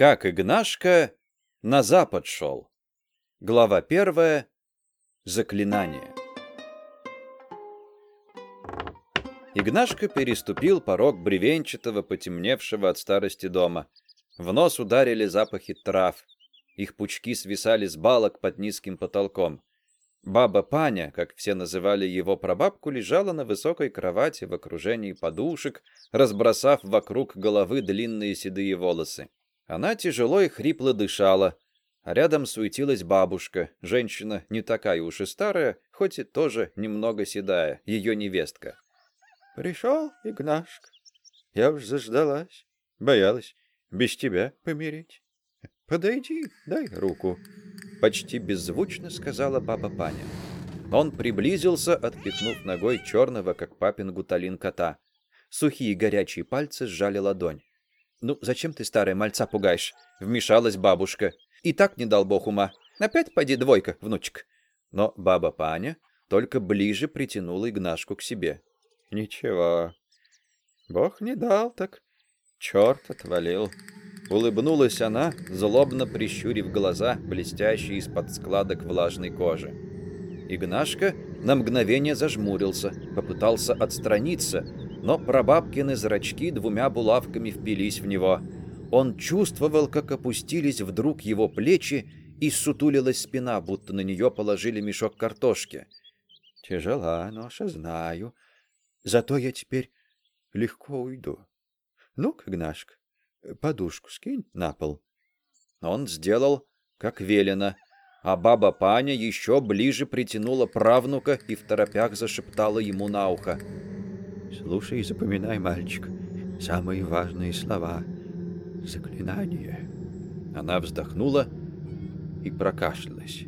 Как Игнашка на запад шел. Глава первая. Заклинание. Игнашка переступил порог бревенчатого, потемневшего от старости дома. В нос ударили запахи трав. Их пучки свисали с балок под низким потолком. Баба Паня, как все называли его прабабку, лежала на высокой кровати в окружении подушек, разбросав вокруг головы длинные седые волосы. Она тяжело и хрипло дышала, а рядом суетилась бабушка, женщина не такая уж и старая, хоть и тоже немного седая, ее невестка. «Пришел, Игнашка, я уж заждалась, боялась без тебя помереть. Подойди, дай руку», — почти беззвучно сказала баба Паня. Он приблизился, отпихнув ногой черного, как папин гуталин кота. Сухие горячие пальцы сжали ладонь. «Ну, зачем ты, старая мальца, пугаешь?» — вмешалась бабушка. «И так не дал бог ума. Опять поди двойка, внучек». Но баба Паня только ближе притянула Игнашку к себе. «Ничего, бог не дал, так черт отвалил». Улыбнулась она, злобно прищурив глаза, блестящие из-под складок влажной кожи. Игнашка на мгновение зажмурился, попытался отстраниться, но прабабкины зрачки двумя булавками впились в него. Он чувствовал, как опустились вдруг его плечи и сутулилась спина, будто на нее положили мешок картошки. «Тяжела ноша, знаю. Зато я теперь легко уйду. Ну-ка, Гнашка, подушку скинь на пол». Он сделал, как велено, а баба Паня еще ближе притянула правнука и в торопях зашептала ему на ухо. Слушай и запоминай, мальчик, самые важные слова. Заклинание. Она вздохнула и прокашлялась.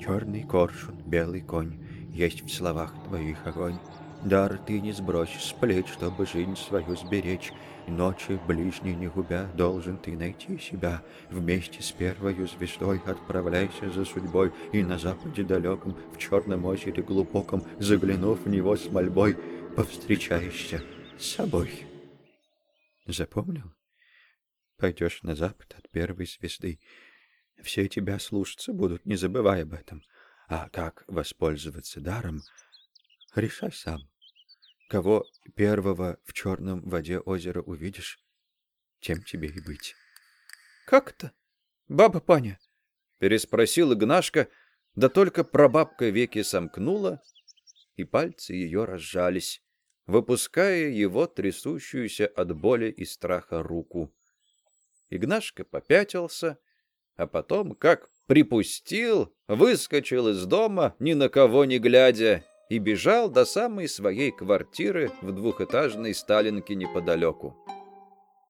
Черный коршун, белый конь, есть в словах твоих огонь. Дар ты не сбрось с плеч, чтобы жизнь свою сберечь. Ночи ближней не губя, должен ты найти себя. Вместе с первою звездой отправляйся за судьбой, И на западе далеком, в черном озере глубоком, Заглянув в него с мольбой, повстречаешься с собой. Запомнил? Пойдешь на запад от первой звезды. Все тебя слушаться будут, не забывай об этом. А как воспользоваться даром, решай сам. Кого первого в черном воде озера увидишь, тем тебе и быть. — Как это, баба Паня? — переспросил Игнашка, да только прабабка веки сомкнула, и пальцы ее разжались выпуская его трясущуюся от боли и страха руку. Игнашка попятился, а потом, как припустил, выскочил из дома, ни на кого не глядя, и бежал до самой своей квартиры в двухэтажной Сталинке неподалеку.